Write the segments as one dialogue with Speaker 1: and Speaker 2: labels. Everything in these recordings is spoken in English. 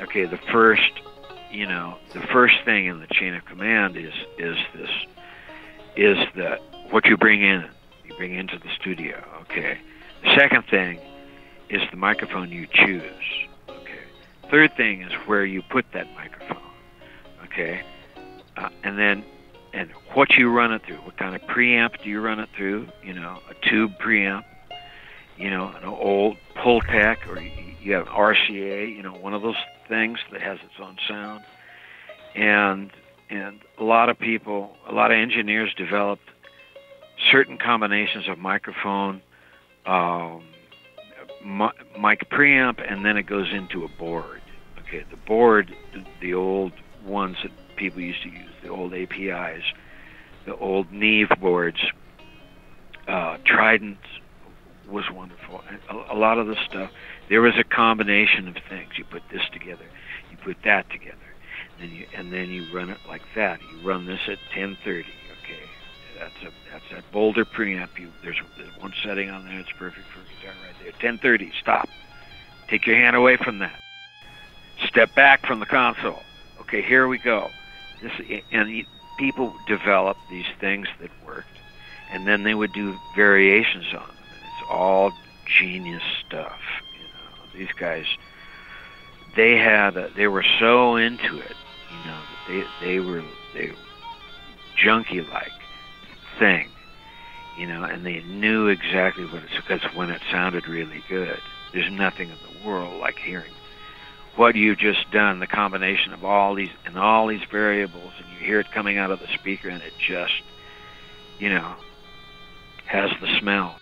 Speaker 1: okay, the first, you know, the first thing in the chain of command is is this is the what you bring in, you bring into the studio. Okay. The second thing is the microphone you choose. Okay. Third thing is where you put that microphone. Okay. Uh, and then and what you run it through. What kind of preamp do you run it through? You know, a tube preamp. You know, an old Pultec, or you, have RCA. You know, one of those things that has its own sound. And and a lot of people, a lot of engineers developed certain combinations of microphone, um, mic preamp, and then it goes into a board. Okay, the board, the old ones that people used to use, the old APIs, the old Neve boards, uh, Trident was wonderful. A, a lot of the stuff, there was a combination of things. You put this together, you put that together, and then you and then you run it like that. You run this at 10:30. Okay, that's a that's that Boulder preamp. You there's, there's one setting on there. It's perfect for guitar right there. 10:30. Stop. Take your hand away from that. Step back from the console. Okay, here we go. This and people developed these things that worked, and then they would do variations on them. And it's all genius stuff. These guys. They had. A, they were so into it you know, they they were they junkie like thing, you know, and they knew exactly what it's because when it sounded really good. There's nothing in the world like hearing what you've just done, the combination of all these and all these variables, and you hear it coming out of the speaker, and it just, you know, has the smell.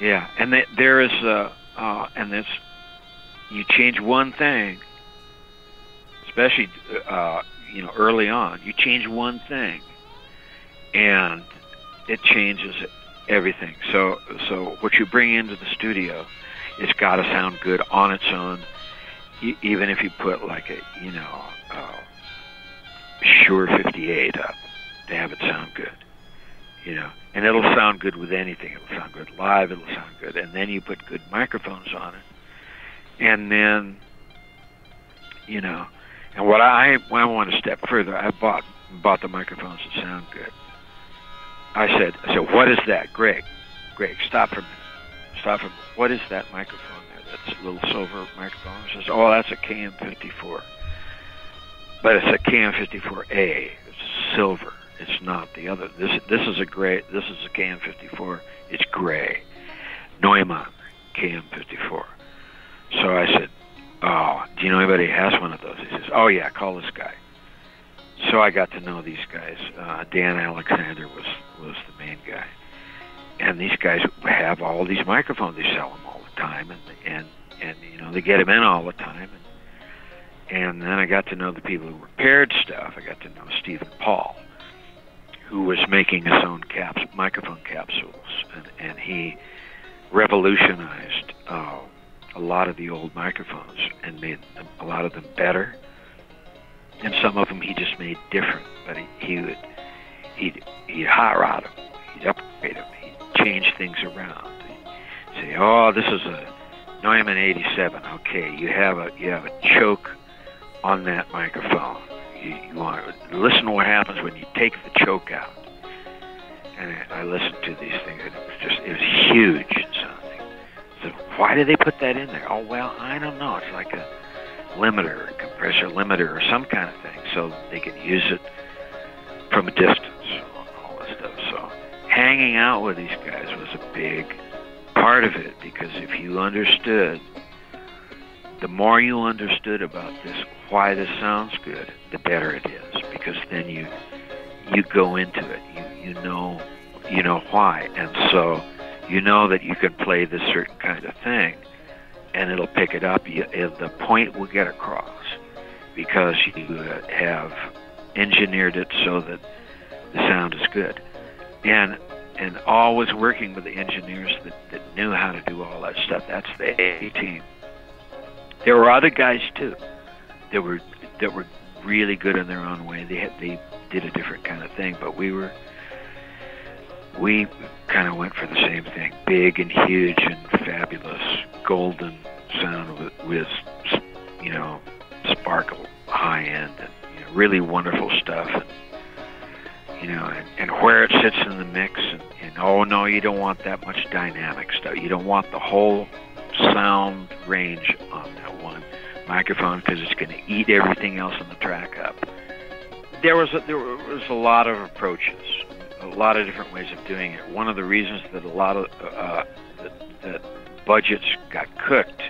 Speaker 1: Yeah, and th- there is, uh, uh, and this, you change one thing, especially uh, you know early on. You change one thing, and it changes everything. So so what you bring into the studio, it's got to sound good on its own, even if you put like a you know uh, Shure 58 up to have it sound good. You know, and it'll sound good with anything. It'll sound good live. It'll sound good, and then you put good microphones on it, and then you know and what I, I want to step further, I bought bought the microphones that sound good. I said, I said, what is that, Greg? Greg, stop for a minute. Stop for a minute. What is that microphone there? That's a little silver microphone. He says, oh, that's a KM54. But it's a KM54A. It's silver. It's not the other. This this is a gray. This is a KM54. It's gray. Neumann KM54. So I said, Oh, do you know anybody who has one of those? He says, Oh yeah, call this guy. So I got to know these guys. Uh, Dan Alexander was was the main guy, and these guys have all these microphones. They sell them all the time, and and and you know they get them in all the time. And, and then I got to know the people who repaired stuff. I got to know Stephen Paul, who was making his own caps, microphone capsules, and and he revolutionized. Uh, a lot of the old microphones and made them, a lot of them better. And some of them he just made different, but he, he would he'd he'd hot rod them, he'd upgrade them, he'd change things around. He'd say, "Oh, this is a Neumann 87. Okay, you have a you have a choke on that microphone. You, you want to listen to what happens when you take the choke out." And I, listened to these things, and it was just it was huge so why did they put that in there? Oh well, I don't know. It's like a limiter, a compressor limiter, or some kind of thing, so they can use it from a distance. All this stuff. So hanging out with these guys was a big part of it because if you understood, the more you understood about this, why this sounds good, the better it is because then you you go into it. You you know you know why, and so you know that you can play this certain kind of thing and it'll pick it up. You, the point will get across because you uh, have engineered it so that the sound is good. And and always working with the engineers that, that knew how to do all that stuff. That's the A team. There were other guys too that were that were really good in their own way. They had, they did a different kind of thing, but we were we kind of went for the same thing big and huge and fabulous golden sound with, with you know, sparkle high end and you know, really wonderful stuff. And, you know, and, and where it sits in the mix, and, and oh no, you don't want that much dynamic stuff. You don't want the whole sound range on that one microphone because it's going to eat everything else on the track up. There was a, there was a lot of approaches, a lot of different ways of doing it. One of the reasons that a lot of uh, that, that budgets got cooked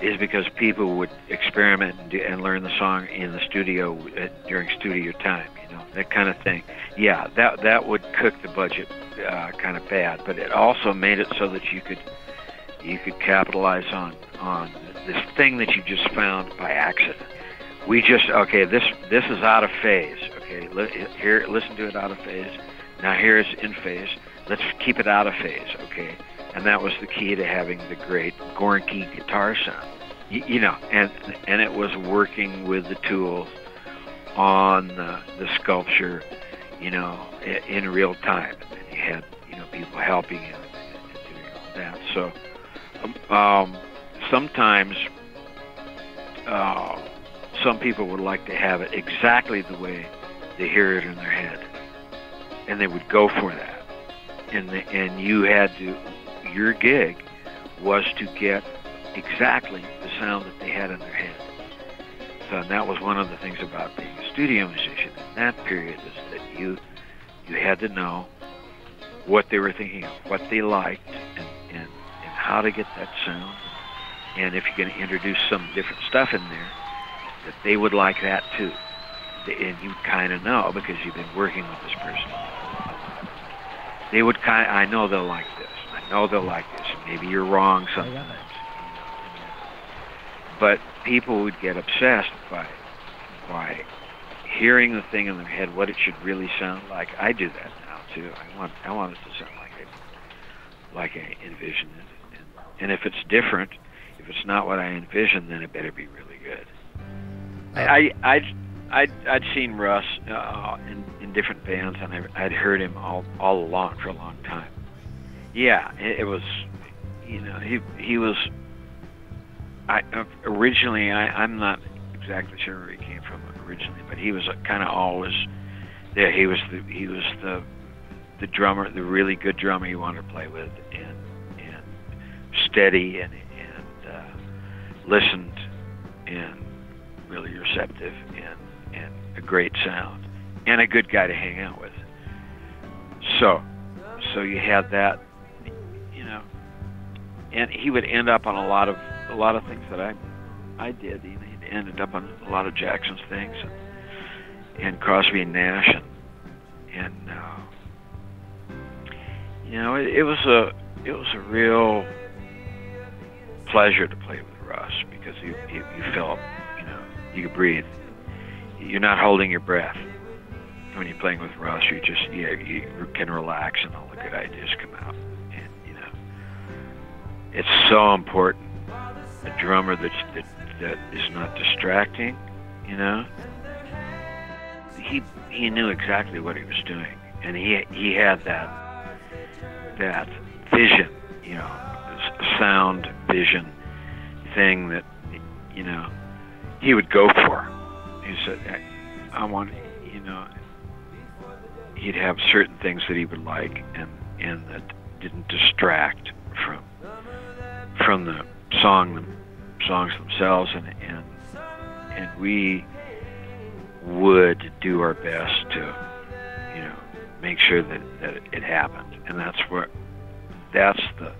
Speaker 1: is because people would experiment and, do, and learn the song in the studio uh, during studio time, you know, that kind of thing. Yeah, that that would cook the budget uh, kind of bad, but it also made it so that you could you could capitalize on on this thing that you just found by accident. We just okay, this this is out of phase. Okay, li- here listen to it out of phase. Now here it's in phase. Let's keep it out of phase. Okay, and that was the key to having the great Gornke guitar sound. You, you know, and and it was working with the tools on the, the sculpture, you know, in, in real time. And you had you know people helping you and doing all that. So um, sometimes uh, some people would like to have it exactly the way they hear it in their head, and they would go for that. And the, and you had to your gig was to get exactly the sound that they had in their head. So and that was one of the things about being a studio musician in that period is that you you had to know what they were thinking of, what they liked, and how to get that sound. And if you're going to introduce some different stuff in there, that they would like that too. And you kind of know because you've been working with this person. They would kind. I know they'll like this. I know they'll like this. Maybe you're wrong sometimes. But people would get obsessed by by hearing the thing in their head, what it should really sound like. I do that now too. I want I want it to sound like I like I envisioned it. And, if it's different, if it's not what I envisioned, then it better be really good. I I I'd I'd seen Russ uh, in in different bands, and I, I'd heard him all all along for a long time. Yeah, it, it was, you know, he he was. I originally I I'm not exactly sure where he came from originally, but he was kind of always there. He was the he was the the drummer, the really good drummer you wanted to play with, and steady and and uh, listened and really receptive and and a great sound and a good guy to hang out with. So so you had that, you know, and he would end up on a lot of a lot of things that I I did. He ended up on a lot of Jackson's things and, and Crosby and Nash and and uh, you know it, it was a it was a real pleasure to play with Russ because you you, you felt you know you could breathe. You're not holding your breath when you're playing with Russ. You just yeah you can relax and all the good ideas come out. And you know it's so important. A drummer that's that that is not distracting, you know. He he knew exactly what he was doing, and he he had that that vision, you know, sound vision thing that you know he would go for. He said, "I, want," you know. He'd have certain things that he would like, and and that didn't distract from from the song songs themselves, and and and we would do our best to, you know, make sure that that it happened, and that's where that's the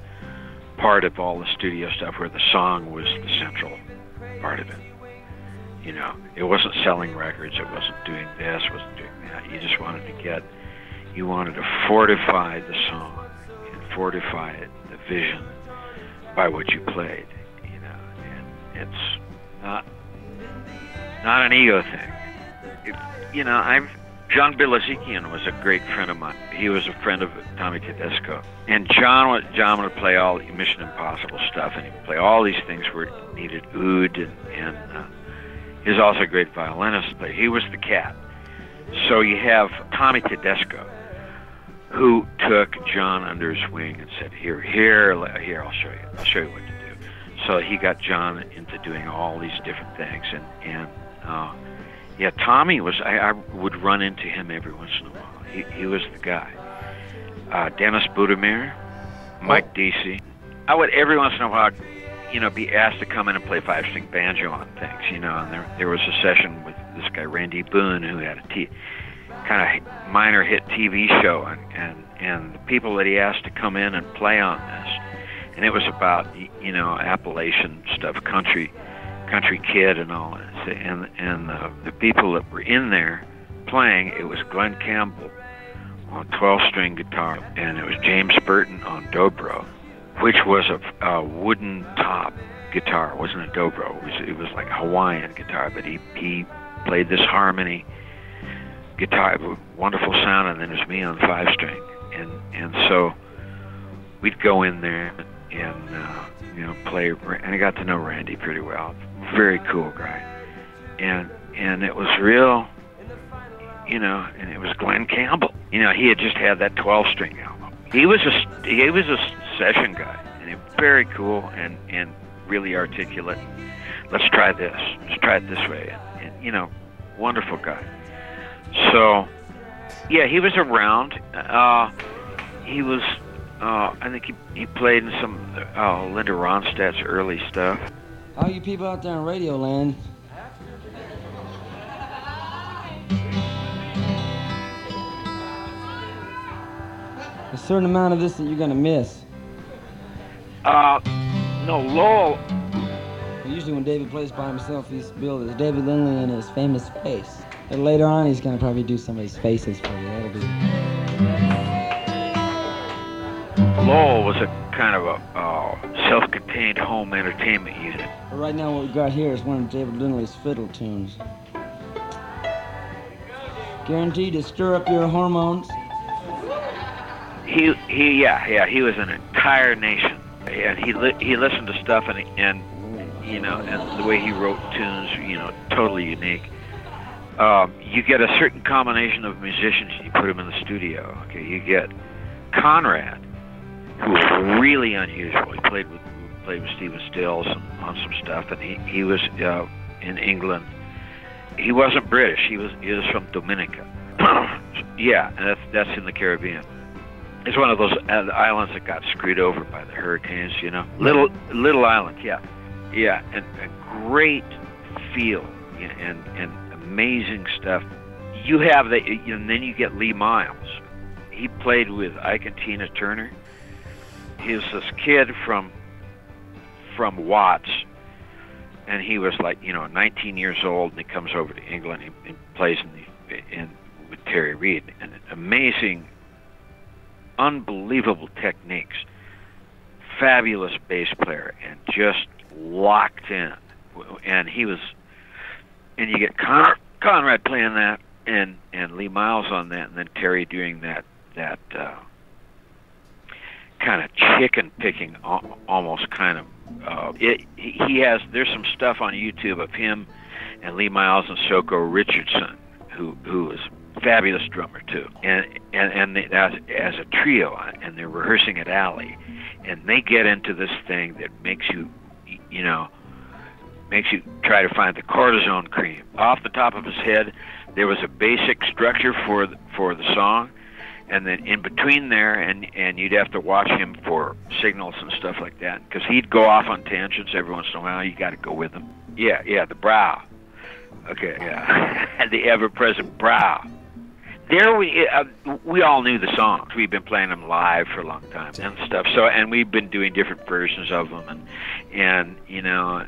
Speaker 1: part of all the studio stuff where the song was the central part of it. You know, it wasn't selling records, it wasn't doing this, it wasn't doing that. You just wanted to get, you wanted to fortify the song and fortify it, the vision by what you played. You know, and it's not not an ego thing. It, you know, I'm John Bilezikian was a great friend of mine. He was a friend of Tommy Tedesco, and John would John would play all the Mission Impossible stuff, and he would play all these things where it needed oud, and, and uh, he was also a great violinist. But he was the cat. So you have Tommy Tedesco, who took John under his wing and said, "Here, here, here, I'll show you. I'll show you what to do." so he got John into doing all these different things, and and uh, yeah, Tommy was. I, I would run into him every once in a while. He he was the guy. Uh, Dennis Budimir, Mike Deasy. I would every once in a while, you know, be asked to come in and play five string banjo on things, you know. And there there was a session with this guy Randy Boone who had a t- kind of minor hit TV show, and and and the people that he asked to come in and play on this, and it was about you know Appalachian stuff, country, country kid, and all that. And and the, the people that were in there playing, it was Glen Campbell on 12-string guitar, and it was James Burton on dobro, which was a, a wooden top guitar. It wasn't a dobro. It was it was like a Hawaiian guitar, but he he played this harmony guitar, wonderful sound, and then it was me on five string, and and so we'd go in there and uh, you know play, and I got to know Randy pretty well. Very cool guy, and and it was real, you know, and it was Glen Campbell. You know, he had just had that 12 string album. He was a he was a session guy, and very cool and and really articulate. Let's try this. Let's try it this way, and, and you know, wonderful guy. So, yeah, he was around. Uh, he was, uh, I think he, he played in some uh, Linda Ronstadt's early stuff.
Speaker 2: All you people out there in Radio Land, a certain amount of this that you're going to miss.
Speaker 1: Uh, no, Lowell.
Speaker 2: Usually when David plays by himself, he's billed as David Lindley in his famous face. And later on, he's gonna probably do some of these faces for you. That'll be.
Speaker 1: Lowell was a kind of a uh, self-contained home entertainment unit.
Speaker 2: Right now, what we got here is one of David Lindley's fiddle tunes. Guaranteed to stir up your hormones.
Speaker 1: He he yeah yeah he was an entire nation and he li- he listened to stuff and and you know and the way he wrote tunes you know totally unique um, you get a certain combination of musicians you put them in the studio. Okay, you get Conrad, who was really unusual. He played with played with Stephen Stills on, on some stuff, and he he was uh, in England. He wasn't British. He was he was from Dominica. yeah, and that's that's in the Caribbean. It's one of those uh, islands that got screwed over by the hurricanes. You know, little little island. Yeah, yeah, and a great feel and and amazing stuff. You have that, and then you get Lee Miles. He played with Ike and Tina Turner. He was this kid from from Watts, and he was like you know 19 years old, and he comes over to England and, and plays in the in with Terry Reid, and amazing, unbelievable techniques, fabulous bass player, and just locked in. And he was and you get Con- Conrad playing that, and and Lee Miles on that, and then Terry doing that that uh, kind of chicken picking, almost kind of. Uh, it, he has there's some stuff on YouTube of him and Lee Miles and Soko Richardson, who who is fabulous drummer too, and and and they, as as a trio, and they're rehearsing at Alley, and they get into this thing that makes you, you know makes you try to find the cortisone cream. Off the top of his head, there was a basic structure for the, for the song, and then in between there, and and you'd have to watch him for signals and stuff like that, because he'd go off on tangents every once in a while. You got to go with him. Yeah, yeah, the brow. Okay, yeah, the ever-present brow. There we uh, we all knew the songs. We've been playing them live for a long time and stuff. So and we've been doing different versions of them, and and you know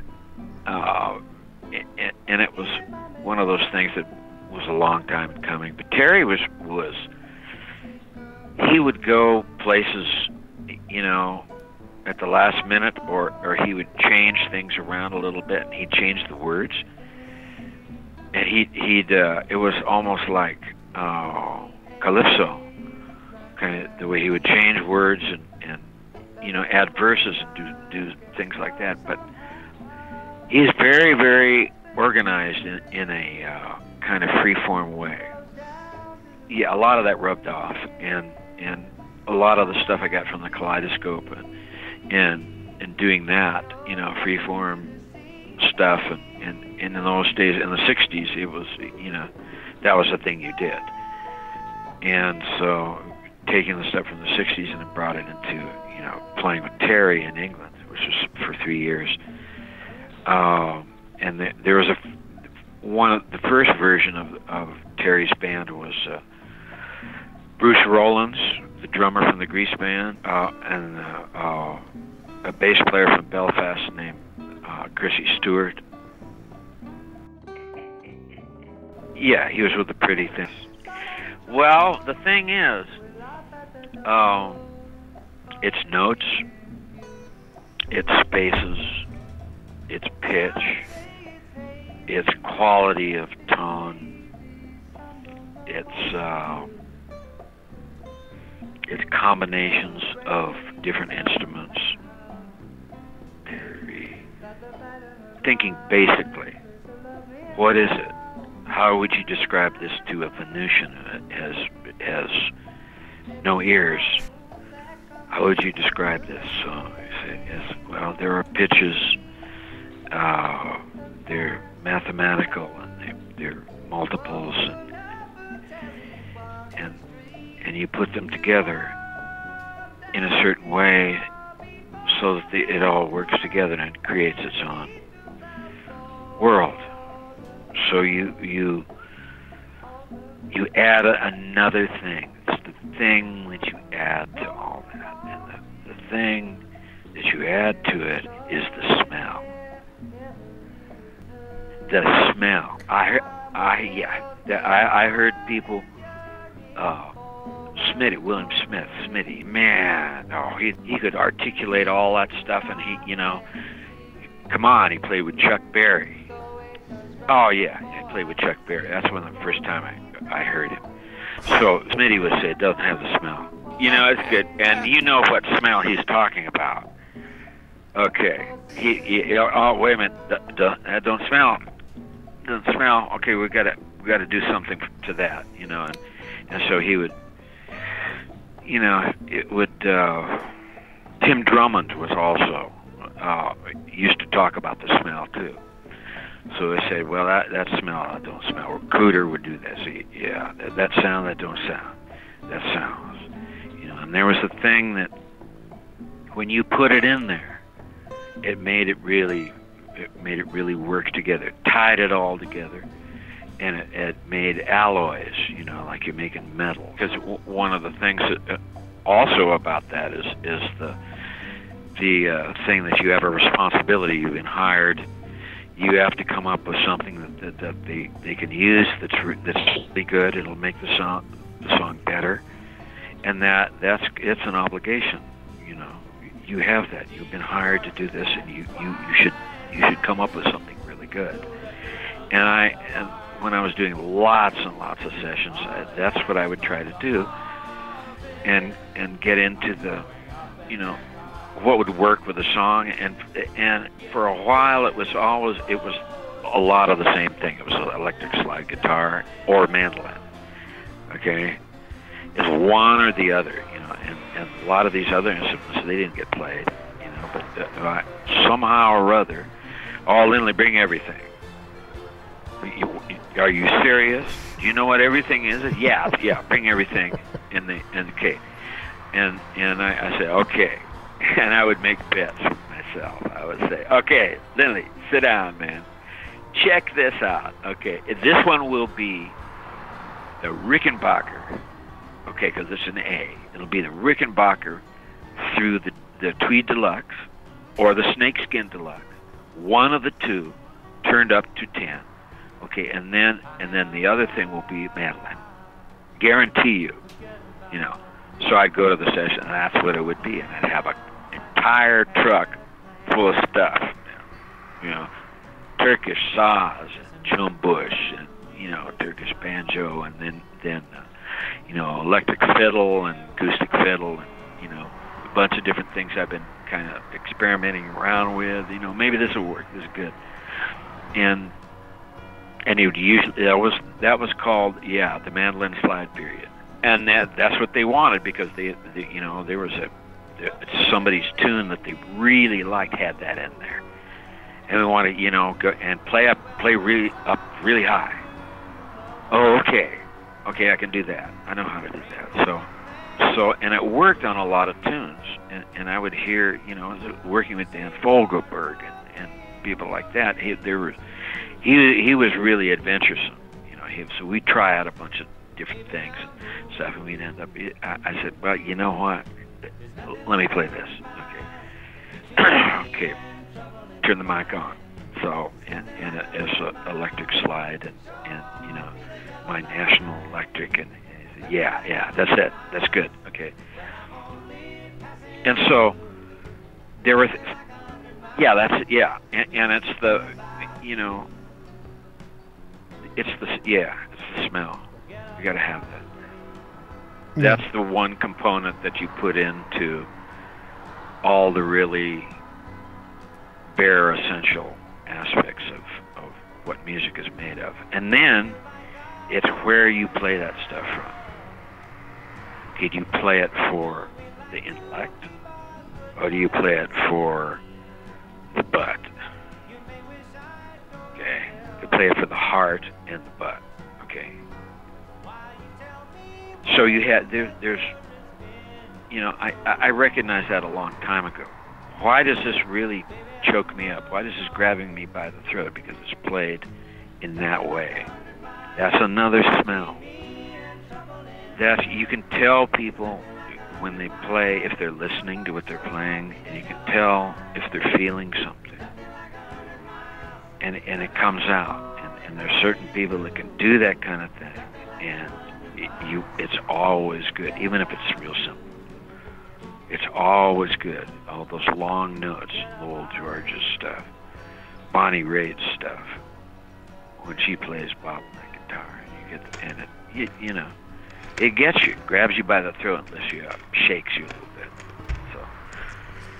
Speaker 1: uh, and and it was one of those things that was a long time coming. But Terry was was he would go places, you know, at the last minute, or or he would change things around a little bit, and he'd change the words, and he he'd uh, it was almost like uh, calypso, kind of the way he would change words and and you know add verses and do do things like that, but he's very, very organized in, in a uh, kind of free-form way. Yeah, a lot of that rubbed off, and and a lot of the stuff I got from the Kaleidoscope and and, and doing that, you know, freeform stuff, and, and and in those days, in the '60s, it was, you know, that was the thing you did, and so taking the stuff from the '60s and then brought it into, you know, playing with Terry in England, which was for three years. Um, and the, there was a one of the first version of of Terry's band was uh, Bruce Rowland, the drummer from the Grease band, uh, and uh, uh, a bass player from Belfast named uh, Chrissy Stewart. Yeah, he was with the Pretty Things. Well, the thing is, um, its notes, its spaces, its pitch, its quality of tone, its uh, its combinations of different instruments. Thinking basically, what is it? How would you describe this to a Venusian as as no ears? How would you describe this? As, well, there are pitches. Uh, they're mathematical and they, they're multiples and and you put them together in a certain way so that the, it all works together and creates its own world. So you you you add a, another thing. It's the thing that you add to all that, and the, the thing that you add to it is the smell. The smell. I I yeah. I I heard people. Uh, Smitty, William Smith, Smitty, man, oh, he he could articulate all that stuff, and he, you know, come on, he played with Chuck Berry. Oh yeah, he played with Chuck Berry. That's when the first time I I heard him. So Smitty would say it doesn't have the smell. You know, it's good, and you know what smell he's talking about. Okay, he, he oh wait a minute, that, don't smell, doesn't smell. Okay, we got to we got to do something to that, you know, and and so he would you know, it would. Uh, Tim Drummond was also uh, used to talk about the smell too. So they said, well, that that smell that don't smell. Or Cooder would do that. So yeah, that, that sound that don't sound. That sounds. You know, and there was a thing that when you put it in there, it made it really, it made it really work together. tied it all together and it, it made alloys, you know, like you're making metal. Because one of the things that, uh, also about that is is the the uh, thing that you have a responsibility. You've been hired. You have to come up with something that, that, that they, they can use that's re- that's really good. It'll make the song the song better, and that that's it's an obligation. You know, you have that. You've been hired to do this, and you you, you should you should come up with something really good. And I and when I was doing lots and lots of sessions, I, that's what I would try to do, and and get into the, you know, what would work with the song, and and for a while it was always it was a lot of the same thing. It was electric slide guitar or mandolin. Okay, it's one or the other, you know, and and a lot of these other instruments they didn't get played, you know, but uh, somehow or other, all Lindley bring everything. You, are you serious? Do you know what everything is? Yeah, yeah. Bring everything in the in the cake. And and I, I say okay, and I would make bets for myself. I would say, okay, Lindley, sit down, man. Check this out. Okay, this one will be the Rickenbacker. Okay, because it's an A. It'll be the Rickenbacker through the the Tweed Deluxe or the Snakeskin Deluxe. One of the two turned up to ten Okay, and then and then the other thing will be mandolin. Guarantee you, you know. So I'd go to the session, and that's what it would be, and I'd have an entire truck full of stuff, you know, Turkish saz and cümbüş, and you know, Turkish banjo, and then then uh, you know, electric fiddle and acoustic fiddle, and you know, a bunch of different things I've been kind of experimenting around with. You know, maybe this will work. This is good, and and he would usually that was that was called yeah the mandolin slide period, and that that's what they wanted because they, they you know there was a somebody's tune that they really liked had that in there, and we want to, you know, go and play up, play really up really high. Oh, okay, okay, I can do that. I know how to do that. So, so, and it worked on a lot of tunes, and, and I would hear, you know, working with Dan Fogelberg and, and people like that. He, there was, he, he was really adventuresome, you know. He, so we try out a bunch of different things and stuff, and we'd end up. I, I said, well, you know what? Let me play this. Okay. okay. Turn the mic on. So, and, and it's an electric slide, and, and you know, my National Electric, and, and said, yeah, yeah, that's it. That's good. Okay. And so there th- yeah, that's it. Yeah, and, and it's the, you know, it's the yeah, it's the smell. You got to have that.
Speaker 3: Yeah.
Speaker 1: That's the one component that you put into all the really bare essential aspects of, of what music is made of. And then it's where you play that stuff from. Did you play it for the intellect? Or do you play it for the butt? You play it for the heart and the butt. Okay. So you had there, there's, you know, I I recognized that a long time ago. Why does this really choke me up? Why is this grabbing me by the throat? Because it's played in that way. That's another smell. That's you can tell people when they play if they're listening to what they're playing, and you can tell if they're feeling something. And and it comes out, and, and there's certain people that can do that kind of thing, and it, you it's always good, even if it's real simple. It's always good. All those long notes, Lowell George's stuff, Bonnie Raitt's stuff. When she plays the guitar, you get the, and it, you, you know, it gets you, grabs you by the throat, and lifts you up, shakes you a little bit. So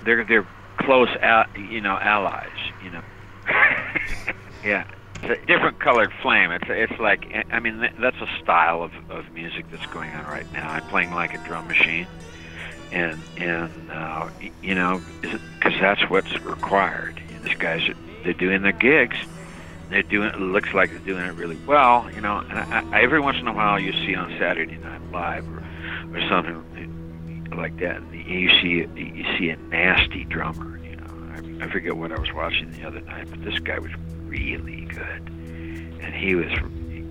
Speaker 1: they're they're close, al- you know, allies. You know, yeah. It's a different colored flame. It's it's like I mean th- that's a style of, of music that's going on right now. I'm playing like a drum machine, and and uh, you know because that's what's required. You know, these guys are they're doing their gigs. They're doing it looks like they're doing it really well. You know, and I, I, every once in a while you see on Saturday Night Live or or something like that. You see you see a nasty drummer. I, forget what I was watching the other night, but this guy was really good, and he was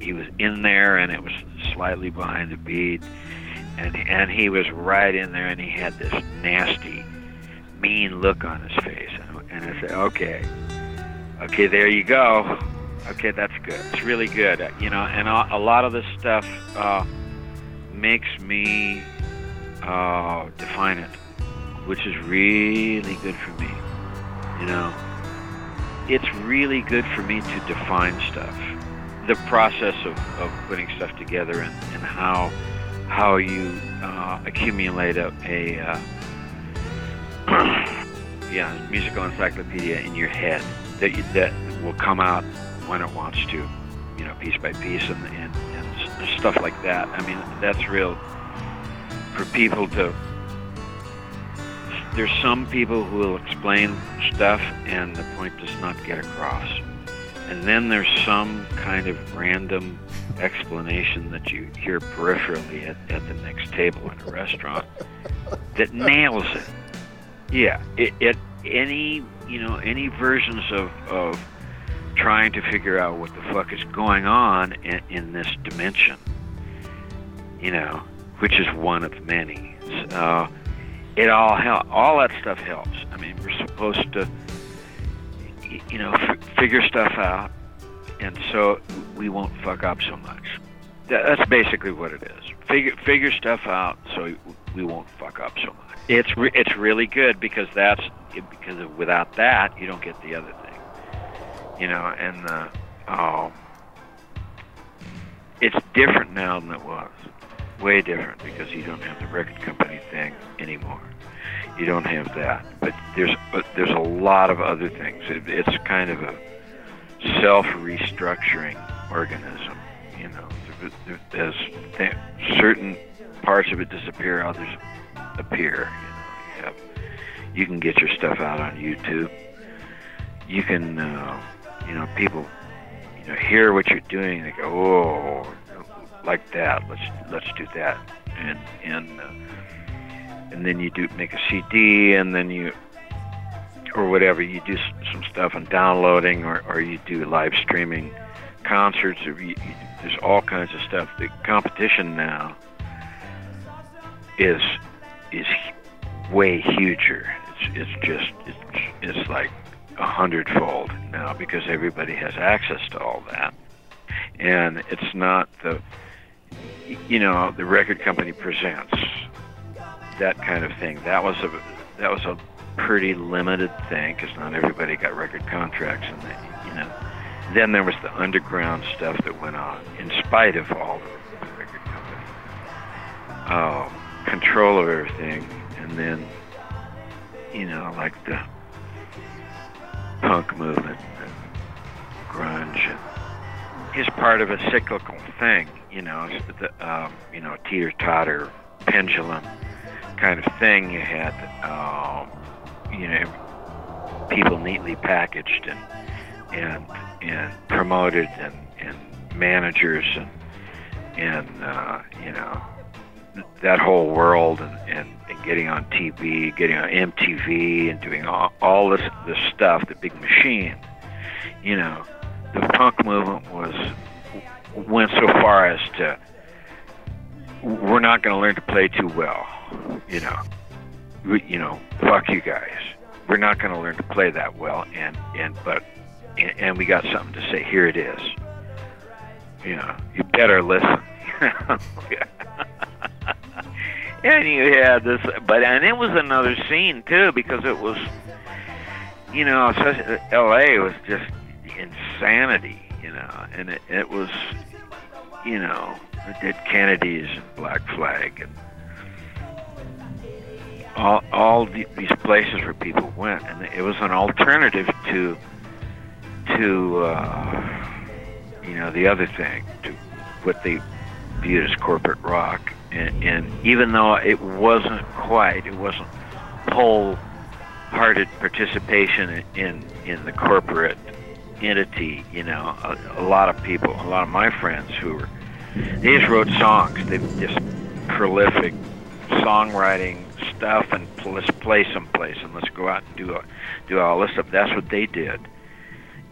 Speaker 1: he was in there, and it was slightly behind the beat, and and he was right in there, and he had this nasty, mean look on his face, and, and I said, okay, okay, there you go, okay, that's good, it's really good, you know, and a, a lot of this stuff uh, makes me uh, define it, which is really good for me, you know it's really good for me to define stuff. The process of, of putting stuff together and, and how how you uh, accumulate a, a uh, yeah musical encyclopedia in your head that you, that will come out when it wants to, you know, piece by piece and, and, and stuff like that. I mean, that's real for people to there's some people who will explain stuff and the point does not get across. And then there's some kind of random explanation that you hear peripherally at, at the next table in a restaurant that nails it. Yeah, it, it any you know any versions of of trying to figure out what the fuck is going on in, in this dimension, you know, which is one of many. Uh, it all help. All that stuff helps. I mean, we're supposed to, you know, f- figure stuff out, and so we won't fuck up so much. That, that's basically what it is. Figure figure stuff out so we won't fuck up so much. It's re- it's really good because that's because without that you don't get the other thing. You know, and uh, um, it's different now than it was way different because you don't have the record company thing anymore. You don't have that, but there's but there's a lot of other things. It, it's kind of a self-restructuring organism. You know, as certain parts of it disappear, others appear. You know, you have You can get your stuff out on YouTube. You can, uh, you know, people, you know, hear what you're doing. They go, oh, like that. Let's let's do that, and and uh, and then you do make a CD, and then you or whatever you do some stuff on downloading, or or you do live streaming concerts. Or you, you, there's all kinds of stuff. The competition now is is way huger. It's it's just it's it's like a hundredfold now because everybody has access to all that, and it's not the you know the record company presents that kind of thing. That was a that was a pretty limited thing because not everybody got record contracts, and they, you know. Then there was the underground stuff that went on in spite of all the record company uh, control of everything, and then you know like the punk movement and grunge is part of a cyclical thing. You know, the um, you know teeter totter pendulum kind of thing. You had um, you know people neatly packaged and and and promoted and and managers and and uh, you know that whole world and, and, and getting on TV, getting on MTV, and doing all, all this this stuff, the big machine. You know, the punk movement was went so far as to we're not going to learn to play too well. You know, we, you know, fuck you guys. We're not going to learn to play that well, and and but and, and we got something to say. Here it is. You know, you better listen. and you had this, but and it was another scene too because it was, you know, L.A. was just insanity, you know, and it, it was, you know, the Dead Kennedys and Black Flag and all all the, these places where people went, and it was an alternative to to uh, you know the other thing to what they viewed as corporate rock, and, and even though it wasn't quite, it wasn't wholehearted participation in in the corporate entity. You know, a, a lot of people, a lot of my friends who were they just wrote songs. They just prolific songwriting stuff and let's play someplace and let's go out and do a, do all this stuff. That's what they did,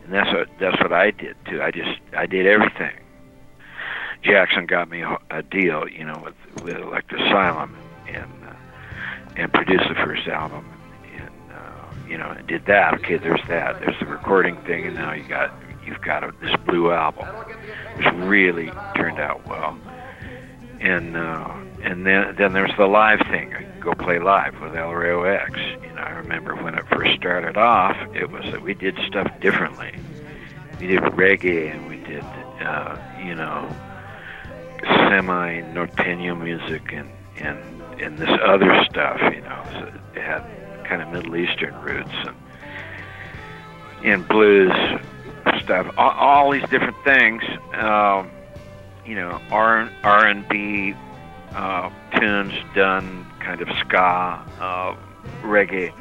Speaker 1: and that's what that's what I did too. I just I did everything. Jackson got me a deal, you know, with with Elektra Asylum and uh, and produced the first album, and uh, you know, and did that. Okay, there's that. There's the recording thing, and now you got you've got a, this blue album, which really turned out well. And uh, and then then there's the live thing. Go play live with El Rayo X. You know, I remember when it first started off, it was that we did stuff differently. We did reggae and we did, uh, you know, semi norteño music and and and this other stuff. You know, so it had kind of Middle Eastern roots and and blues stuff. All, all these different things. Um, you know, R R and B uh, tunes done kind of ska, uh, reggae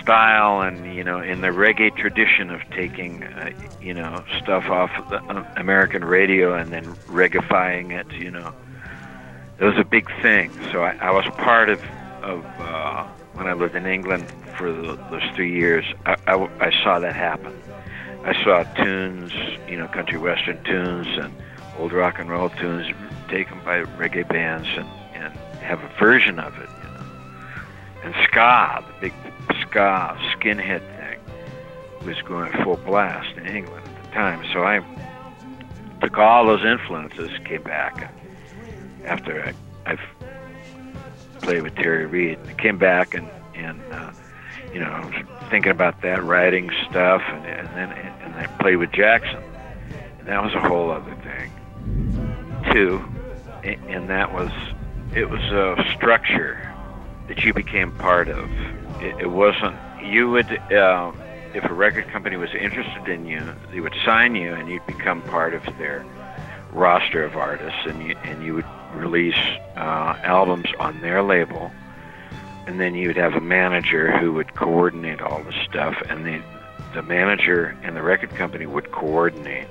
Speaker 1: style, and you know, in the reggae tradition of taking, uh, you know, stuff off the uh, American radio and then reggaifying it. You know, it was a big thing. So I, I was part of of uh, when I lived in England for the, those three years. I, I, I saw that happen. I saw tunes, you know, country western tunes and old rock and roll tunes taken by reggae bands and, and have a version of it, you know. And ska, the big ska skinhead thing, was going full blast in England at the time. So I took all those influences, came back after I, I've played with Terry Reid, and I came back and and uh, you know thinking about that writing stuff, and, and then and I played with Jackson, and that was a whole other thing too, and that was it was a structure that you became part of. It, it wasn't you would um, if a record company was interested in you, they would sign you, and you'd become part of their roster of artists, and you and you would release uh, albums on their label and then you'd have a manager who would coordinate all the stuff, and the the manager and the record company would coordinate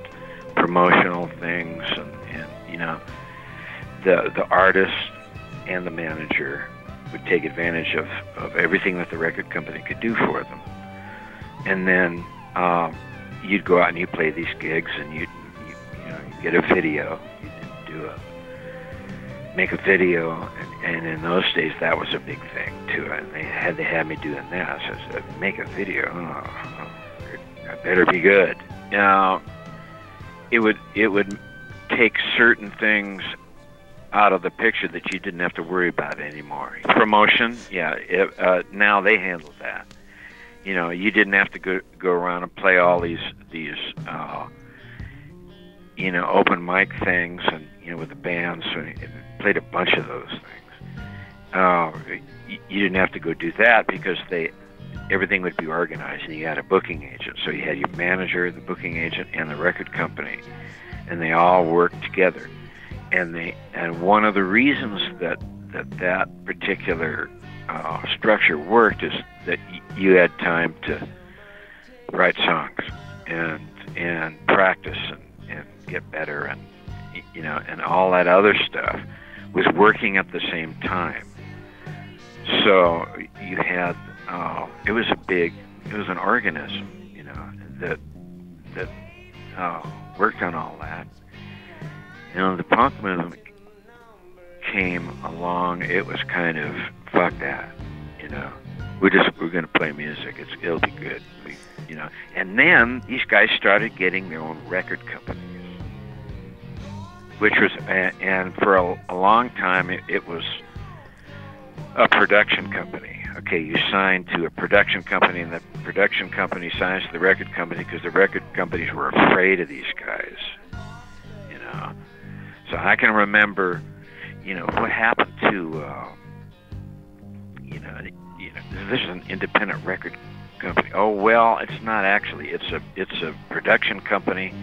Speaker 1: promotional things, and you know, the the artist and the manager would take advantage of of everything that the record company could do for them, and then um, you'd go out and you'd play these gigs, and you'd you, you know you get a video, you do a make a video, and, and in those days that was a big thing too. And they had they had me doing that. So I said, make a video. Oh, I better be good. Now, it would it would take certain things out of the picture that you didn't have to worry about anymore. Promotion, yeah. It, uh, now they handle that. You know, you didn't have to go go around and play all these these uh, you know open mic things and you know with the bands. So played a bunch of those things. Uh, you didn't have to go do that because they everything would be organized and you had a booking agent. So you had your manager, the booking agent, and the record company, and they all worked together. And they and one of the reasons that that that particular uh, structure worked is that y- you had time to write songs and and practice and, and get better and you know and all that other stuff was working at the same time. So you had uh, it was a big it was an organism, you know, that that uh, worked on all that. You know, the punk movement came along. It was kind of fuck that, you know. We're just we're gonna play music. It's it'll be good, we, you know. And then these guys started getting their own record companies which was and for a, a long time it, it was a production company. Okay, you signed to a production company, and the production company signs to the record company because the record companies were afraid of these guys. You know, so I can remember, you know, what happened to, uh, you know, you know, this is an independent record company. Oh well, it's not actually. It's a it's a production company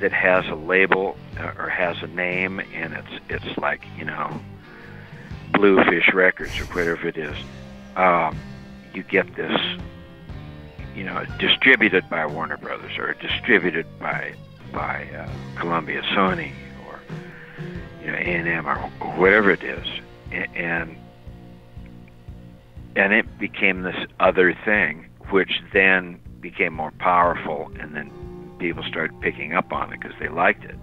Speaker 1: that has a label uh, or has a name, and it's it's like you know, Bluefish Records or whatever it is. Um, you get this, you know, distributed by Warner Brothers or distributed by by uh, Columbia, Sony, or you know, A&M or whatever it is, and and it became this other thing, which then became more powerful, and then people started picking up on it because they liked it.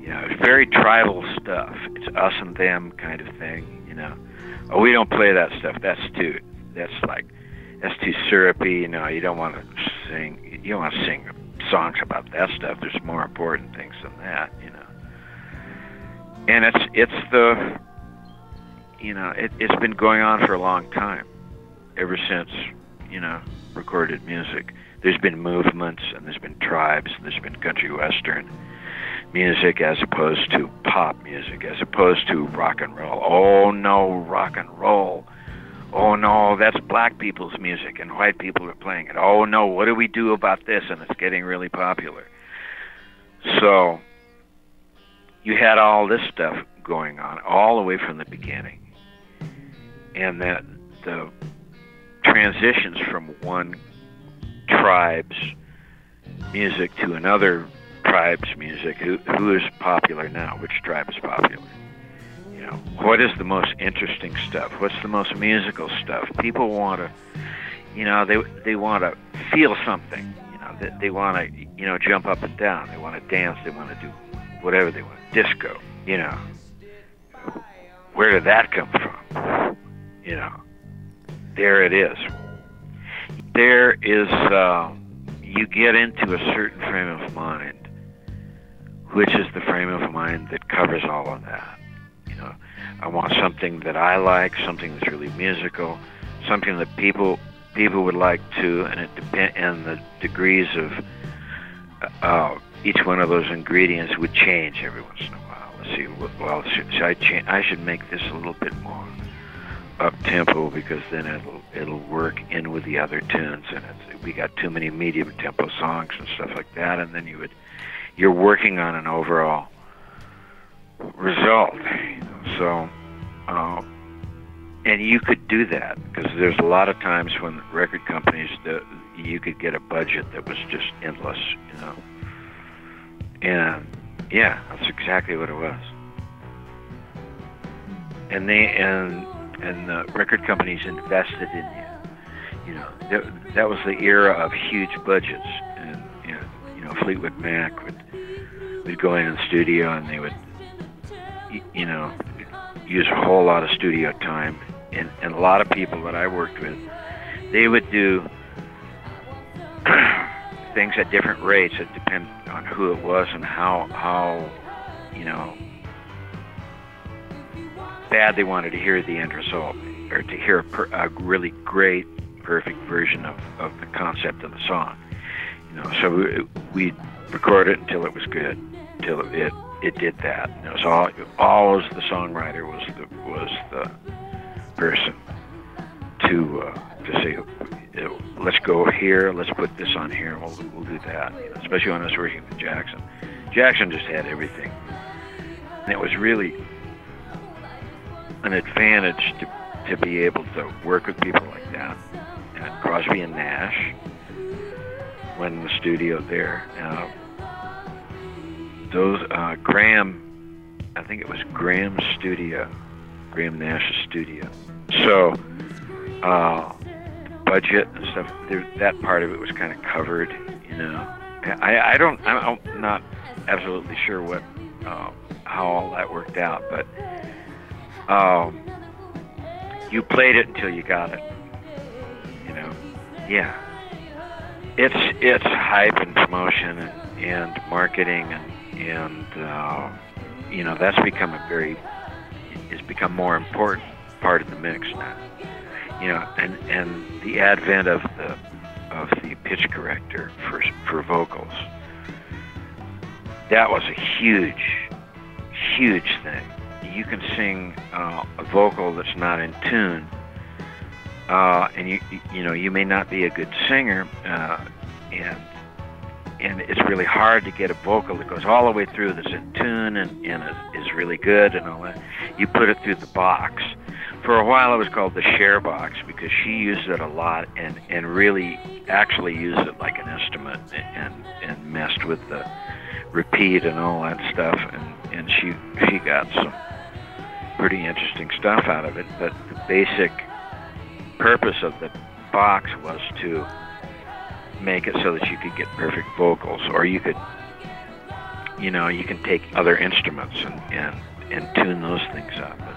Speaker 1: You know, it's very tribal stuff. It's us and them kind of thing. You know, oh, we don't play that stuff. That's too. That's like, that's too syrupy. You know, you don't want to sing. You don't want to sing songs about that stuff. There's more important things than that. You know, and it's it's the, you know, it, it's been going on for a long time, ever since you know recorded music there's been movements and there's been tribes and there's been country western music as opposed to pop music, as opposed to rock and roll. Oh no, rock and roll. Oh no, that's black people's music and white people are playing it. Oh no, what do we do about this? And it's getting really popular. So you had all this stuff going on all the way from the beginning. And that the transitions from one tribe's music to another tribe's music. Who who is popular now? Which tribe is popular? You know, what is the most interesting stuff? What's the most musical stuff? People want to, you know, they they want to feel something. You know, they, they want to, you know, jump up and down. They want to dance. They want to do whatever they want. Disco. You know, where did that come from? You know, there it is there is uh, you get into a certain frame of mind, which is the frame of mind that covers all of that. You know, I want something that I like, something that's really musical, something that people people would like to, and it depend and the degrees of uh, each one of those ingredients would change every once in a while. Let's see. Well, should I change? I should make this a little bit more up tempo because then it'll it'll work in with the other tunes and it's, we got too many medium tempo songs and stuff like that and then you would you're working on an overall result so uh, and you could do that because there's a lot of times when record companies the, you could get a budget that was just endless, you know. And yeah, that's exactly what it was. And they and and the record companies invested in you. You know, that, that was the era of huge budgets, know, Fleetwood Mac would would go in the studio and they would, you know, use a whole lot of studio time, and and a lot of people that I worked with, they would do things at different rates. It depend on who it was and how how you know bad they wanted to hear the end result or to hear a, per, a really great perfect version of, of the concept of the song you know so we, record it until it was good until it it, it did that you know, so all, always the songwriter was the was the person to uh, to say let's go here, let's put this on here, we'll, we'll do that. Especially when I was working with Jackson. Jackson just had everything. And it was really an advantage to, to be able to work with people like that. Crosby and Nash went in the studio there. Uh, those, uh, Graham, I think it was Graham's studio, Graham Nash's studio. So, uh, budget and stuff, there, that part of it was kind of covered. You know, I, I don't, I'm not absolutely sure what, uh, how all that worked out, but um, you played it until you got it. You know, yeah. It's it's hype and promotion and, and marketing and and uh, you know that's become a very it's become more important part of the mix now you know, and and the advent of the of the pitch corrector for for vocals. That was a huge, huge thing. You can sing uh, a vocal that's not in tune, uh, and you you know you may not be a good singer, uh, and and it's really hard to get a vocal that goes all the way through that's in tune and, and is, really good and all that. You put it through the box. For a while it was called the Cher box because she used it a lot and and really actually used it like an instrument and and messed with the repeat and all that stuff. And and she she got some pretty interesting stuff out of it. But the basic purpose of the box was to make it so that you could get perfect vocals or you could you know you can take other instruments and and and tune those things up but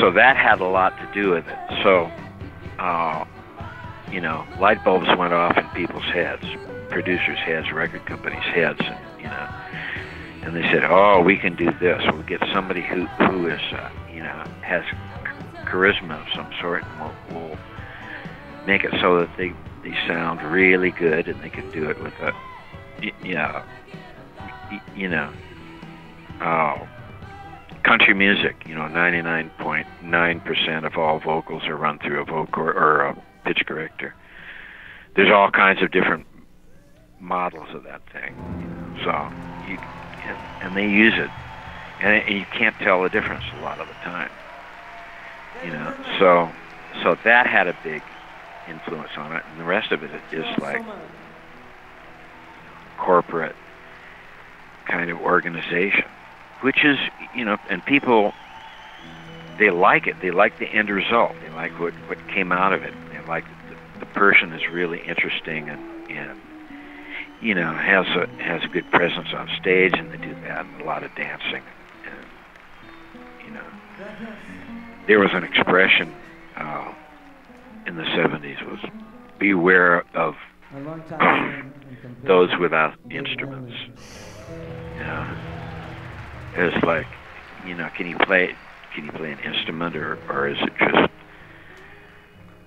Speaker 1: so that had a lot to do with it. So, uh, you know, light bulbs went off in people's heads, producers' heads, record companies' heads, and you know, and they said, "Oh, we can do this. We'll get somebody who who is, uh, you know, has charisma of some sort, and we'll, we'll make it so that they they sound really good, and they can do it with a, you know, you know, oh." country music, you know, 99.9% of all vocals are run through a vocal or a pitch corrector. There's all kinds of different models of that thing. So you and they use it, and you can't tell the difference a lot of the time. You know, so so that had a big influence on it, and the rest of it is like corporate kind of organization which is you know, and people they like it. They like the end result. They like what what came out of it. They like the, the person is really interesting and and you know has a has a good presence on stage, and they do that. And a lot of dancing. And, you know, there was an expression uh, in the '70s was beware of those without instruments. Yeah is like, you know, can you play can you play an instrument or or is it just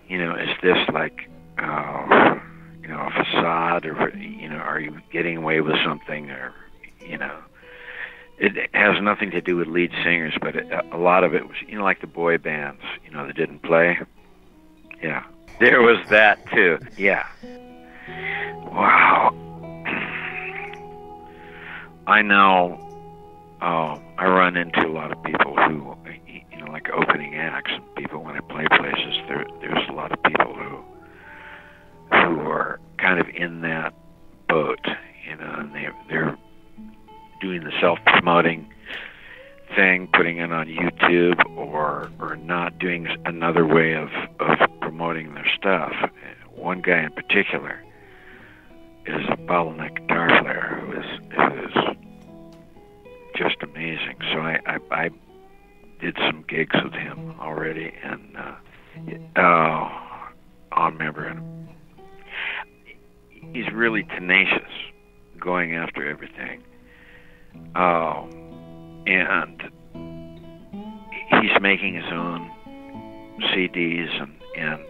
Speaker 1: you know, is this like uh, you know, a facade or you know, are you getting away with something or you know, it has nothing to do with lead singers, but it, a lot of it was, you know, like the boy bands, you know, that didn't play. Yeah, there was that too. Yeah. Wow. I know uh, I run into a lot of people who, you know, like opening acts. And people when I play places, there there's a lot of people who who are kind of in that self-promoting thing, putting it on YouTube, or or not doing another way of of promoting their stuff. One guy in particular is a bottleneck guitar player who is who is just amazing. So I I, I did some gigs with him already, and uh, oh, I remember him. He's really tenacious, going after everything. Oh, and he's making his own CDs and and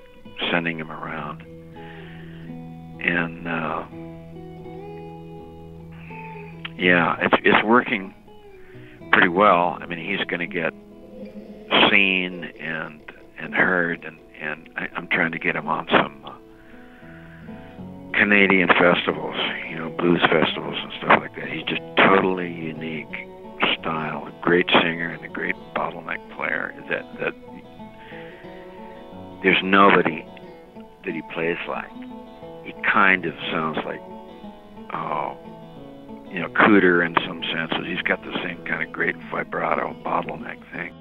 Speaker 1: sending them around, and. Uh, yeah, it's it's working pretty well. I mean, he's going to get seen and and heard, and and I, I'm trying to get him on some uh, Canadian festivals, you know, blues festivals and stuff like that. He's just totally unique style, a great singer and a great bottleneck player. That that there's nobody that he plays like. He kind of sounds like oh you know, Cooder in some senses. He's got the same kind of great vibrato bottleneck thing.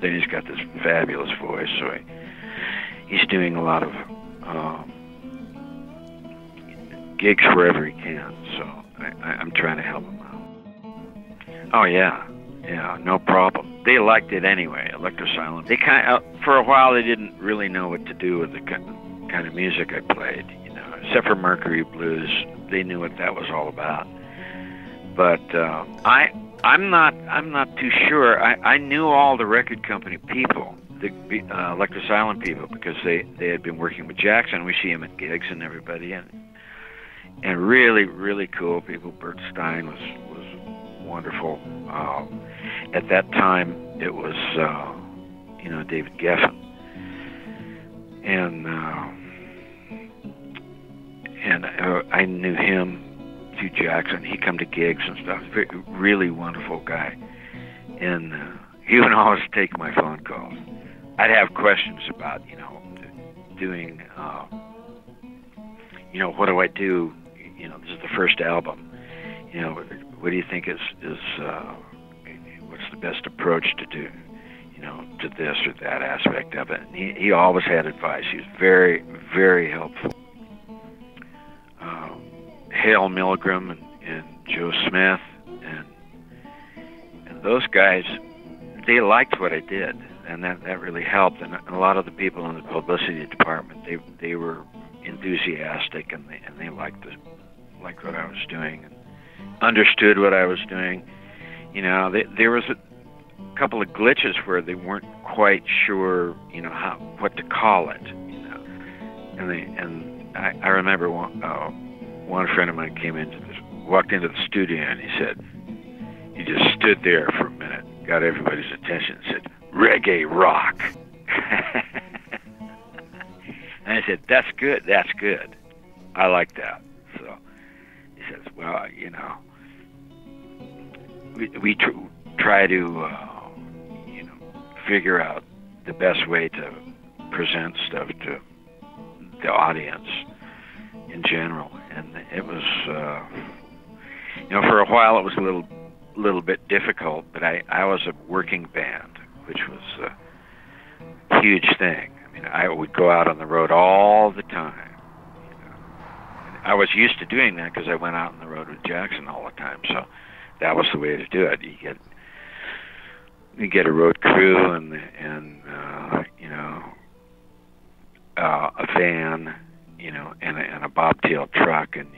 Speaker 1: Then he's got this fabulous voice, so he, he's doing a lot of um, gigs wherever he can. So I, I'm trying to help him out. Oh yeah, yeah, no problem. They liked it anyway. Elektra Asylum. They kind of, for a while they didn't really know what to do with the kind of music I played. You know, except for Mercury Blues, they knew what that was all about but uh, I I'm not I'm not too sure. I, I knew all the record company people, the uh, Elektra Asylum people, because they they had been working with Jackson. We see him at gigs and everybody, and and really really cool people. Bert Stein was was wonderful. Uh, at that time, it was uh, you know David Geffen, and uh, and uh, I knew him Hugh Jackson. He come to gigs and stuff. Really wonderful guy, and uh, he would always take my phone calls. I'd have questions about you know doing uh, you know what do I do? You know this is the first album. You know what do you think is is uh, what's the best approach to do? You know to this or that aspect of it. And he he always had advice. He was very very helpful. Hale Milgrim and, and Joe Smith and and those guys they liked what I did and that that really helped and a lot of the people in the publicity department they they were enthusiastic and they and they liked the liked what I was doing and understood what I was doing you know they, there was a couple of glitches where they weren't quite sure you know how what to call it you know and they and I, I remember one, uh, one friend of mine came into this, walked into the studio, and he said, he just stood there for a minute, got everybody's attention, and said, "Reggae rock." and I said, "That's good. That's good. I like that." So says, "Well, you know, we we tr- try to, uh, you know, figure out the best way to present stuff to the audience." in general, and it was, uh, you know, for a while it was a little, little bit difficult. But I, I was a working band, which was a huge thing. I mean, I would go out on the road all the time. I was used to doing that because I went out on the road with Jackson all the time. So that was the way to do it. You get you get a road crew and and uh, you know uh, a van you know, and a, and a bobtail truck, and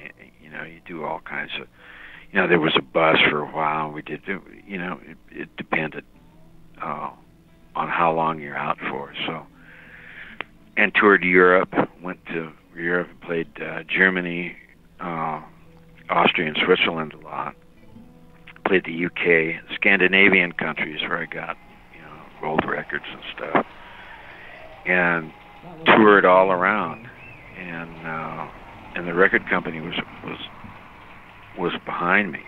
Speaker 1: you know, you do all kinds of, you know, there was a bus for a while. We did, you know, it, it depended uh, on how long you're out for. So, and toured Europe, went to Europe, played uh, Germany, uh, Austria, and Switzerland a lot. Played the UK, Scandinavian countries where I got, you know, gold records and stuff, and toured all around and uh, and the record company was was was behind me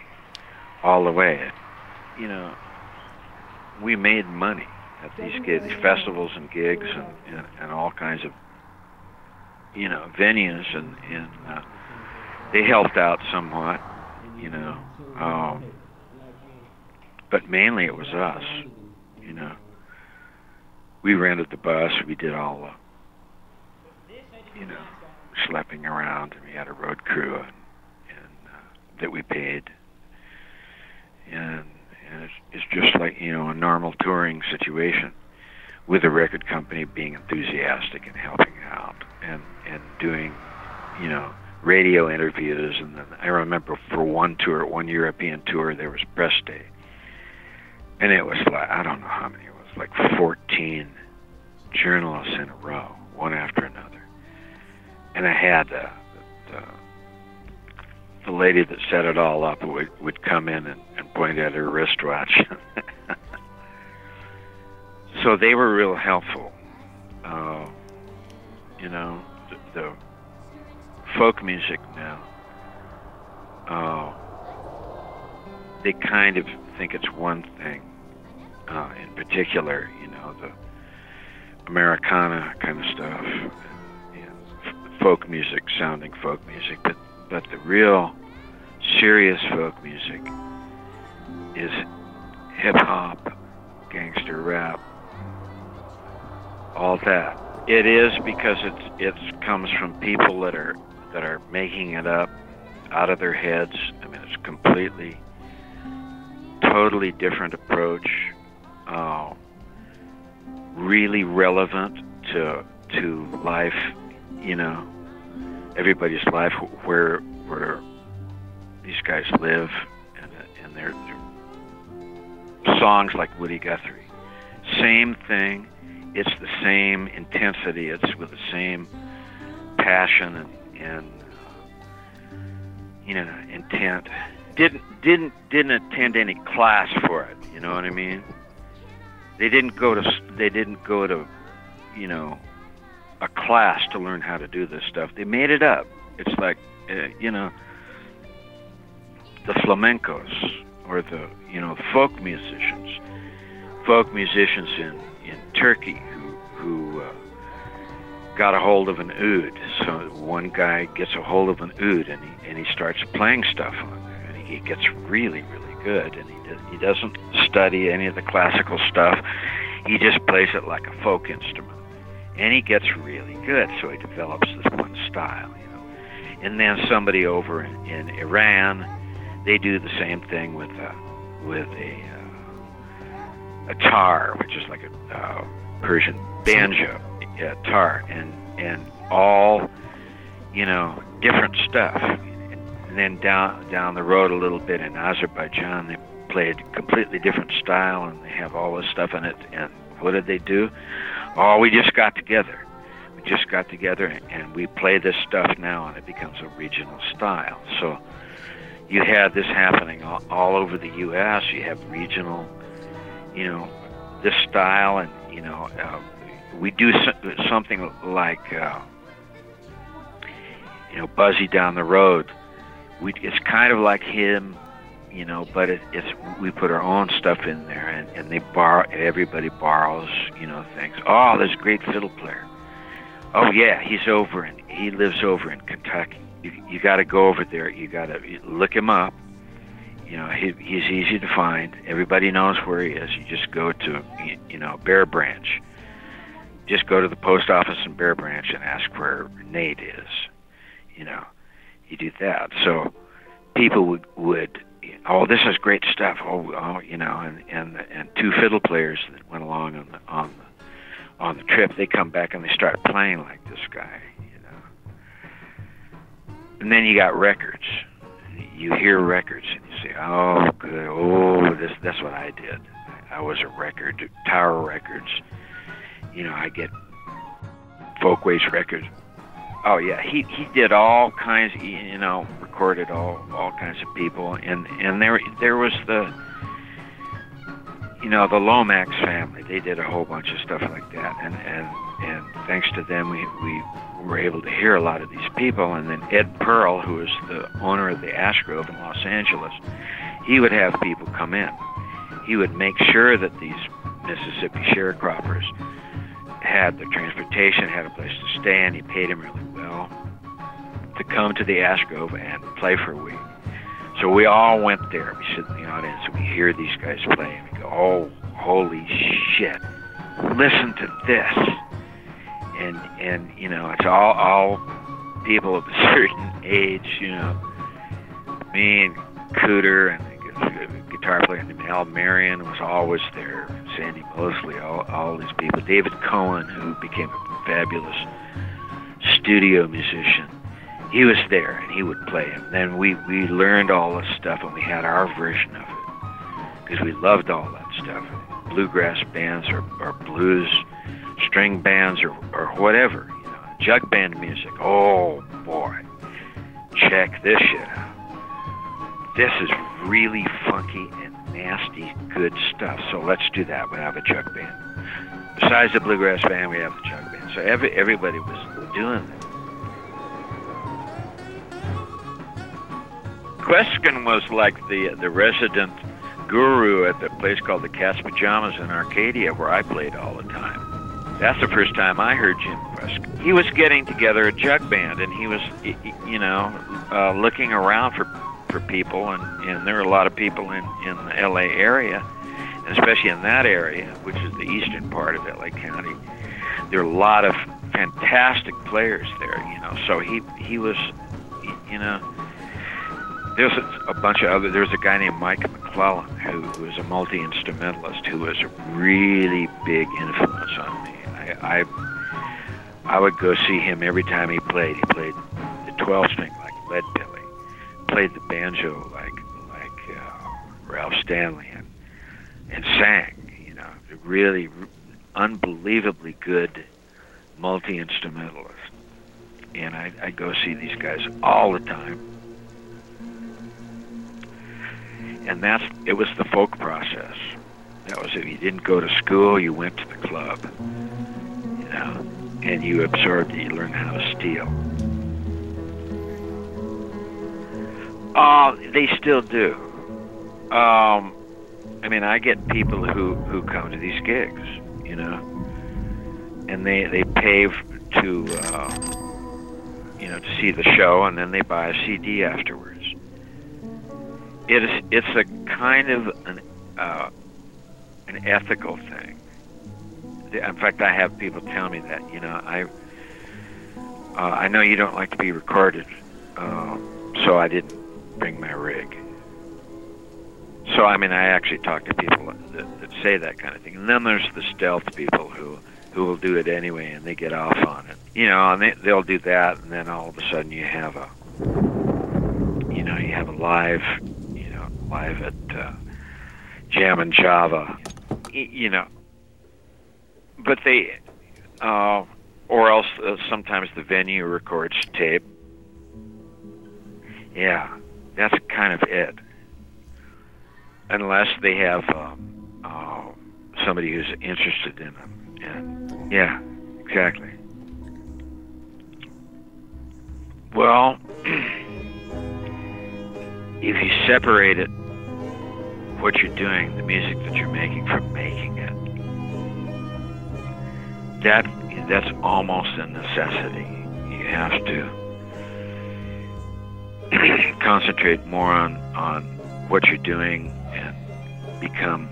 Speaker 1: all the way. you know, we made money at these gigs, festivals and gigs and, and and all kinds of you know venues and and uh, they helped out somewhat, you know. Um, but mainly it was us, you know. We rented the bus. We did all the, you know, schlepping around, and we had a road crew and, and uh, that we paid. And and it's, it's just like you know a normal touring situation, with the record company being enthusiastic and helping out and and doing, you know, radio interviews. And then I remember for one tour, one European tour, there was press day, and it was like I don't know how many it was, like 14 journalists in a row, one after another, and I had uh, the the lady that set it all up would would come in and, and point at her wristwatch. so they were real helpful. Uh, you know, the, the folk music now. Uh, they kind of think it's one thing. Uh, in particular, you know, the Americana kind of stuff, you know, folk music, sounding folk music, but but the real serious folk music is hip hop, gangster rap, all that. It is because it's it comes from people that are that are making it up out of their heads. I mean, it's completely, totally different approach. Uh, really relevant to to life, you know, everybody's life where where these guys live and and their, their songs like Woody Guthrie. Same thing. It's the same intensity. It's with the same passion and, and you know intent. Didn't didn't didn't attend any class for it. You know what I mean? They didn't go to they didn't go to you know a class to learn how to do this stuff. They made it up. It's like, uh, you know, the flamencos or the, you know, folk musicians, folk musicians in Turkey who who uh, got a hold of an oud. So one guy gets a hold of an oud and he and he starts playing stuff on there, and he gets really really good. And he he doesn't study any of the classical stuff. He just plays it like a folk instrument and he gets really good. So he develops this one style, you know. And then somebody over in, in Iran, they do the same thing with uh, with a uh, a tar, which is like a uh, Persian banjo, a tar, and and all you know different stuff. And then down down the road a little bit in Azerbaijan, they play a completely different style, and they have all this stuff in it. And what did they do? Oh, we just got together. We just got together and we play this stuff now, and it becomes a regional style. So you have this happening all, all over the U.S. You have regional, you know, this style, and you know, uh, we do so, something like, uh, you know, Buzzy down the road. We, it's kind of like him you know, but it, it's we put our own stuff in there, and, and they borrow. Everybody borrows, you know, things. Oh, there's a great fiddle player. Oh yeah, he's over and he lives over in Kentucky. You you got to go over there. You got to look him up. You know, he, he's easy to find. Everybody knows where he is. You just go to, you know, Bear Branch. Just go to the post office in Bear Branch and ask where Nate is. You know, you do that. So people would would oh, this is great stuff. Oh, oh, you know, and and and two fiddle players that went along on the on the on the trip. They come back and they start playing like this guy, you know. And then you got records. You hear records and you say, oh, good. Oh, this that's what I did. I was a record Tower Records. You know, I get Folkways records Oh yeah, he he did all kinds. You know, recorded all all kinds of people, and and there there was the you know the Lomax family. They did a whole bunch of stuff like that, and and and thanks to them, we we were able to hear a lot of these people. And then Ed Pearl, who was the owner of the Ash Grove in Los Angeles, he would have people come in, he would make sure that these Mississippi sharecroppers had their transportation, had a place to stay, and he paid them really well to come to the Ash Grove and play for a week. So we all went there. We sit in the audience and we hear these guys play, and we go, "Oh, holy shit! Listen to this!" And and you know, it's all all people of a certain age, you know. Me and Cooder and guitar player named Al Marion was always there. Sandy Mosley, all, all these people. David Cohen, who became a fabulous studio musician, he was there and he would play. And then we, we learned all this stuff and we had our version of it because we loved all that stuff. Bluegrass bands or, or blues string bands or, or whatever, you know, jug band music. Oh boy, check this shit out. This is really funky and nasty good stuff. So let's do that. We have a jug band. Besides the bluegrass band, we have the jug band. So every everybody was doing it. Kweskin was like the the resident guru at the place called the Cat's Pajamas in Arcadia, where I played all the time. That's the first time I heard Jim Kweskin. He was getting together a jug band, and he was, you know, uh, looking around for for people, and and there are a lot of people in in the L.A. area, especially in that area, which is the eastern part of L.A. County. There are a lot of fantastic players there, you know. So he he was, you know there's a, bunch of other. There's a guy named Mike McClellan who, who is a multi instrumentalist who was a really big influence on me. I, I I would go see him every time he played. He played the 12 string like Lead Belly, played the banjo like like uh, Ralph Stanley, and and sang. You know, a really unbelievably good multi instrumentalist. And I I go see these guys all the time and that's it was the folk process. That was if you didn't go to school, you went to the club, you know, and you absorbed. You learned how to steal. Uh, they still do. Um, I mean, I get people who who come to these gigs, you know, and they they pay to uh, you know to see the show, and then they buy a CD afterwards it is it's a kind of an uh, an ethical thing. In fact, I have people tell me that you know I uh, I know you don't like to be recorded, uh, so I didn't bring my rig. So I mean, I actually talk to people that, that say that kind of thing, and then there's the stealth people who who will do it anyway, and they get off on it. You know, and they, they'll do that, and then all of a sudden you have a you know you have a live live at uh, Jam and Java, you know. But they, uh, or else uh, sometimes the venue records tape. Yeah, that's kind of it. Unless they have um, uh, somebody who's interested in them. And yeah, exactly. Well. if you separate it, what you're doing, the music that you're making, from making it, that that's almost a necessity. You have to concentrate more on on what you're doing and become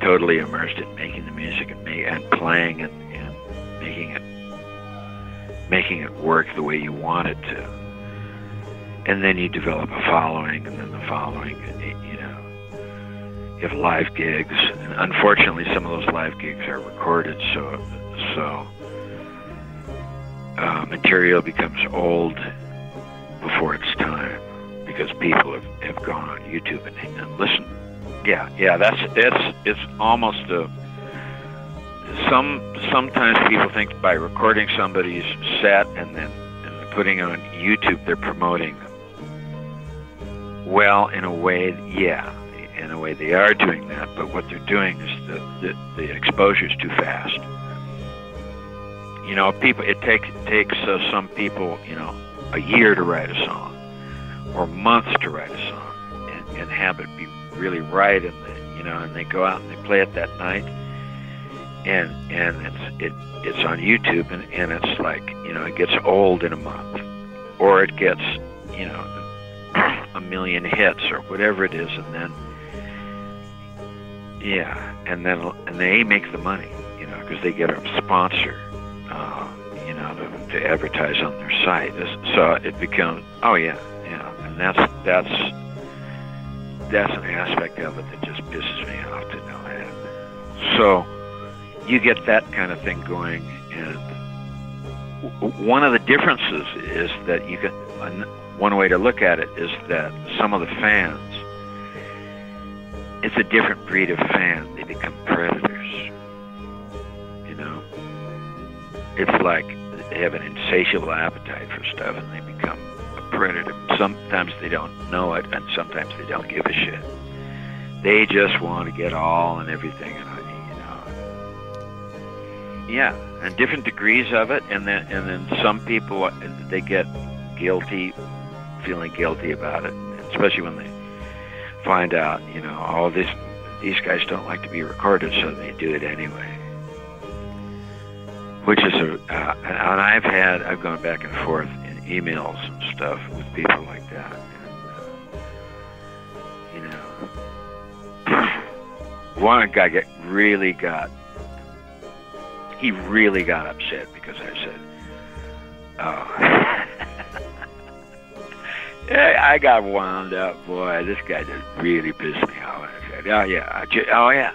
Speaker 1: totally immersed in making the music and make, and playing and, and making it making it work the way you want it to and then you develop a following, and then the following, you know, you have live gigs. And unfortunately, some of those live gigs are recorded, so so uh, material becomes old before its time because people have, have gone on YouTube and, and listened. Yeah, yeah, that's it's it's almost a some sometimes people think by recording somebody's set and then and putting on YouTube they're promoting well, in a way, yeah, in a way they are doing that, but what they're doing is the, the, the exposure is too fast. You know, people it takes it takes uh, some people, you know, a year to write a song, or months to write a song, and, and have it be really right and the you know, and they go out and they play it that night, and and it's it it's on YouTube, and and it's like you know it gets old in a month, or it gets you know a million hits or whatever it is, and then yeah, and then and they make the money, you know, because they get a sponsor, uh, you know, to, to advertise on their site. So it becomes oh yeah, yeah, and that's that's that's an aspect of it that just pisses me off to no end. So you get that kind of thing going, and one of the differences is that you can. One way to look at it is that some of the fans, it's a different breed of fan. They become predators. You know, it's like they have an insatiable appetite for stuff, and they become a predator. Sometimes they don't know it, and sometimes they don't give a shit. They just want to get all and everything, and yeah, and different degrees of it, and then and then some people they get guilty, feeling guilty about it, especially when they find out, you know, all oh, this these guys don't like to be recorded, so they do it anyway. Which is a, uh, and I've had, I've gone back and forth in emails and stuff with people like that. And, uh, you know, one guy get really got he really got upset because I said, "Oh." I got wound up, boy. This guy just really pissed me off. I said, "Oh yeah, oh yeah,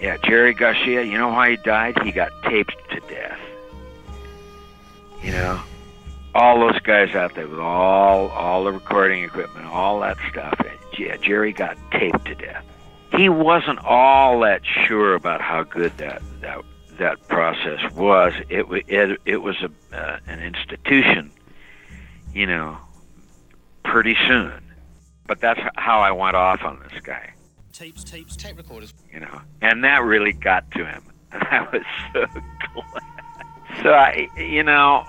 Speaker 1: yeah." Jerry Garcia. You know why he died? He got taped to death. You know all those guys out there with all all the recording equipment, all that stuff. Yeah, Jerry got taped to death. He wasn't all that sure about how good that that that process was. It it it was a uh, an institution, you know, pretty soon. But that's how I went off on this guy.
Speaker 4: Tapes, tapes, tape recorders.
Speaker 1: You know, and that really got to him. I was so glad. So I, you know,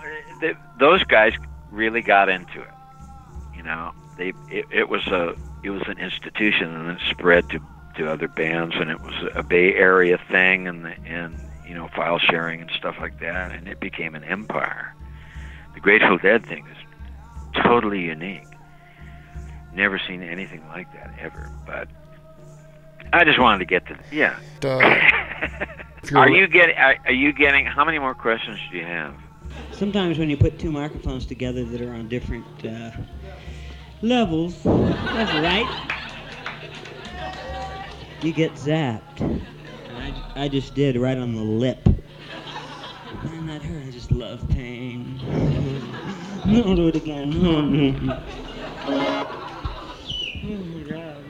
Speaker 1: those guys really got into it. You know, they it, it was a it was an institution, and it spread to to other bands, and it was a Bay Area thing, and the, and you know file sharing and stuff like that, and it became an empire. The Grateful Dead thing is totally unique. Never seen anything like that ever, but I just wanted to get to yeah. are you getting? Are, are you getting? How many more questions do you have?
Speaker 5: sometimes when you put two microphones together that are on different uh, levels, that's right, you get zapped. I, I just did right on the lip. Man, that hurt. I just love pain. no, do it again. Oh my God.